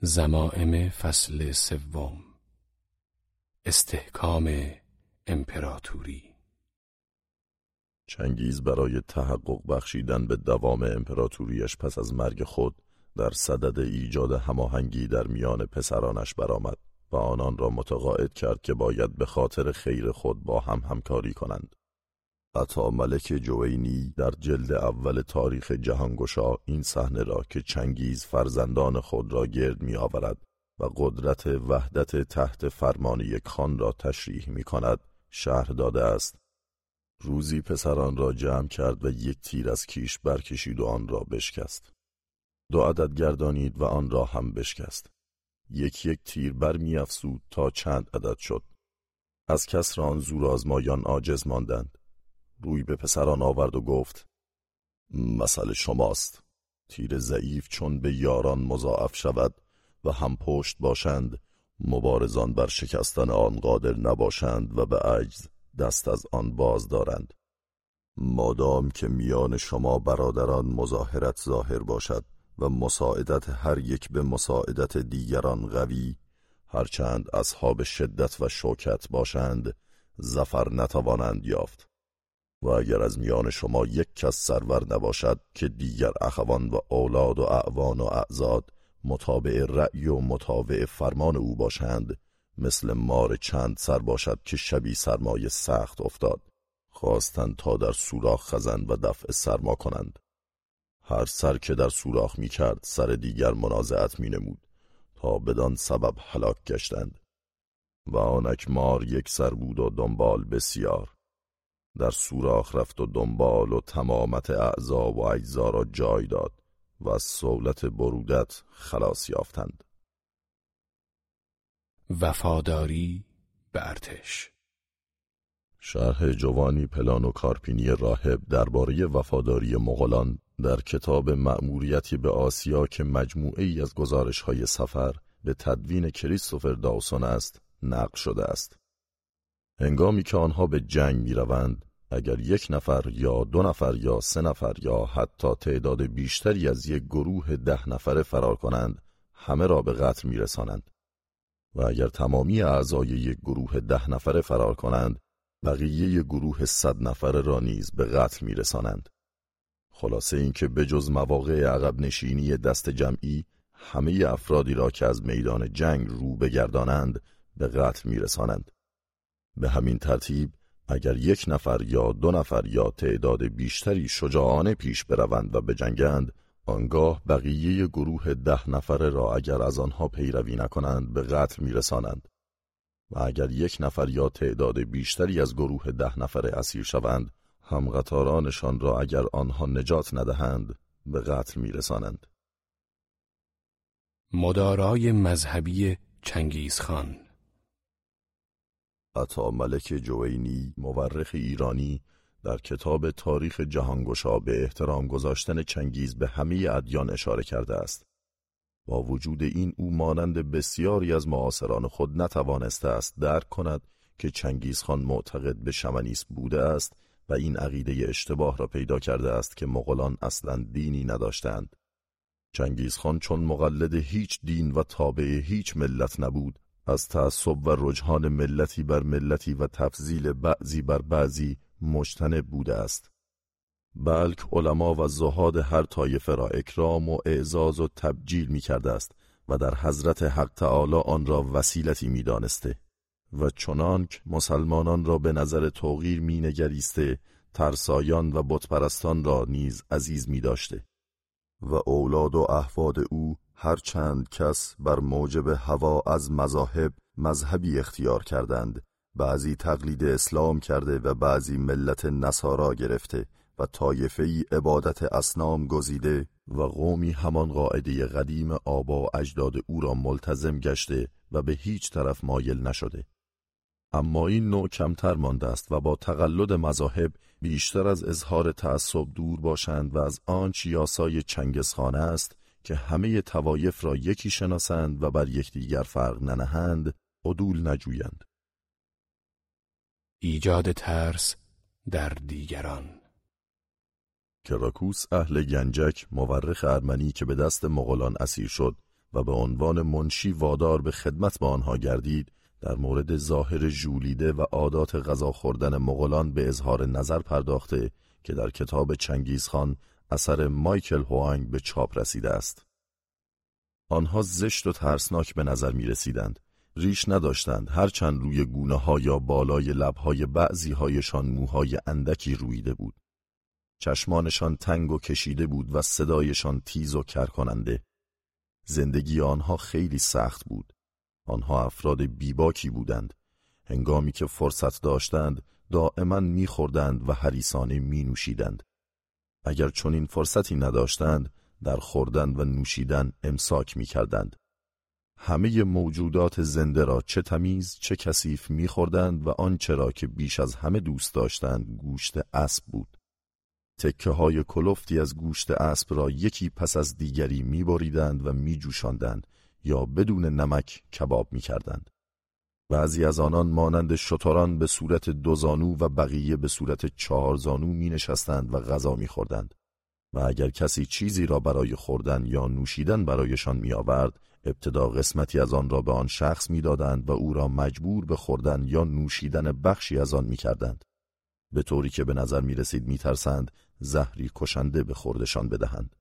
زمائم فصل سوم استحکام امپراتوری چنگیز برای تحقق بخشیدن به دوام امپراتوریش پس از مرگ خود در صدد ایجاد هماهنگی در میان پسرانش برآمد و آنان را متقاعد کرد که باید به خاطر خیر خود با هم همکاری کنند. عطا ملک جوینی در جلد اول تاریخ جهانگشا این صحنه را که چنگیز فرزندان خود را گرد می آورد و قدرت وحدت تحت فرمان یک خان را تشریح می کند شهر داده است. روزی پسران را جمع کرد و یک تیر از کیش برکشید و آن را بشکست. دو عدد گردانید و آن را هم بشکست. یک یک تیر بر می افسود تا چند عدد شد. از کسر آن زور آزمایان عاجز ماندند. روی به پسران آورد و گفت مسئله شماست. تیر ضعیف چون به یاران مضاعف شود و هم پشت باشند مبارزان بر شکستن آن قادر نباشند و به عجز دست از آن باز دارند. مادام که میان شما برادران مظاهرت ظاهر باشد و مساعدت هر یک به مساعدت دیگران قوی هرچند اصحاب شدت و شوکت باشند زفر نتوانند یافت. و اگر از میان شما یک کس سرور نباشد که دیگر اخوان و اولاد و اعوان و اعزاد مطابع رأی و مطابع فرمان او باشند مثل مار چند سر باشد که شبی سرمایه سخت افتاد خواستند تا در سوراخ خزند و دفع سرما کنند. هر سر که در سوراخ می کرد سر دیگر منازعت می نمود تا بدان سبب هلاک گشتند. و آنک مار یک سر بود و دنبال بسیار در سوراخ رفت و دنبال و تمامت اعضا و اجزا را جای داد و از سولت برودت خلاص یافتند. وفاداری به ارتش شرح جوانی پلان و کارپینی راهب درباره وفاداری مغولان در کتاب مأموریتی به آسیا که مجموعه ای از گزارش های سفر به تدوین کریستوفر داوسون است نقل شده است. هنگامی که آنها به جنگ می روند اگر یک نفر یا دو نفر یا سه نفر یا حتی تعداد بیشتری از یک گروه ده نفره فرار کنند همه را به قتل می رسانند. و اگر تمامی اعضای یک گروه ده نفره فرار کنند بقیه گروه صد نفره را نیز به قتل می رسانند. خلاصه اینکه بجز مواقع عقب نشینی دست جمعی همه افرادی را که از میدان جنگ رو بگردانند به قتل می رسانند. به همین ترتیب اگر یک نفر یا دو نفر یا تعداد بیشتری شجاعانه پیش بروند و بجنگند آنگاه بقیه گروه ده نفره را اگر از آنها پیروی نکنند به قتل میرسانند. و اگر یک نفر یا تعداد بیشتری از گروه ده نفره اسیر شوند هم قطارانشان را اگر آنها نجات ندهند به قتل میرسانند. مدارای مذهبی چنگیزخان عطا ملک جوینی مورخ ایرانی در کتاب تاریخ جهانگشا به احترام گذاشتن چنگیز به همه ادیان اشاره کرده است. با وجود این او مانند بسیاری از معاصران خود نتوانسته است درک کند که چنگیز خان معتقد به شمنیس بوده است و این عقیده اشتباه را پیدا کرده است که مغولان اصلا دینی نداشتند. چنگیز خان چون مقلد هیچ دین و تابع هیچ ملت نبود از تعصب و رجحان ملتی بر ملتی و تفضیل بعضی بر بعضی مجتنب بوده است. بلک علما و زهاد هر طایفه را اکرام و اعزاز و تبجیل می کرده است و در حضرت حق تعالی آن را وسیلتی می دانسته و چنانک مسلمانان را به نظر توغیر می نگریسته ترسایان و بتپرستان را نیز عزیز می داشته و اولاد و احفاد او هر چند کس بر موجب هوا از مذاهب مذهبی اختیار کردند. بعضی تقلید اسلام کرده و بعضی ملت نصارا گرفته و طایفه عبادت اسنام گزیده و قومی همان قاعده قدیم آبا و اجداد او را ملتزم گشته و به هیچ طرف مایل نشده. اما این نوع کمتر مانده است و با تقلد مذاهب بیشتر از اظهار تعصب دور باشند و از آن چیاسای چنگسخانه است که همه توایف را یکی شناسند و بر یکدیگر فرق ننهند عدول نجویند. ایجاد ترس در دیگران کراکوس اهل گنجک مورخ ارمنی که به دست مغولان اسیر شد و به عنوان منشی وادار به خدمت به آنها گردید در مورد ظاهر ژولیده و عادات غذا خوردن مغولان به اظهار نظر پرداخته که در کتاب چنگیزخان اثر مایکل هوانگ به چاپ رسیده است. آنها زشت و ترسناک به نظر می رسیدند. ریش نداشتند هرچند روی گونه ها یا بالای لبهای بعضی هایشان موهای اندکی رویده بود. چشمانشان تنگ و کشیده بود و صدایشان تیز و کرکننده. زندگی آنها خیلی سخت بود. آنها افراد بیباکی بودند. هنگامی که فرصت داشتند دائما میخوردند و حریسانه می نوشیدند. اگر چنین فرصتی نداشتند در خوردن و نوشیدن امساک می کردند. همه موجودات زنده را چه تمیز چه کثیف میخوردند و آنچه را که بیش از همه دوست داشتند گوشت اسب بود. تکه های کلفتی از گوشت اسب را یکی پس از دیگری میبریدند و میجوشاندند یا بدون نمک کباب می‌کردند. بعضی از آنان مانند شتران به صورت دوزانو و بقیه به صورت چهارزانو می نشستند و غذا می خوردند. و اگر کسی چیزی را برای خوردن یا نوشیدن برایشان می آورد، ابتدا قسمتی از آن را به آن شخص می‌دادند و او را مجبور به خوردن یا نوشیدن بخشی از آن می کردند. به طوری که به نظر می رسید می ترسند زهری کشنده به خوردشان بدهند.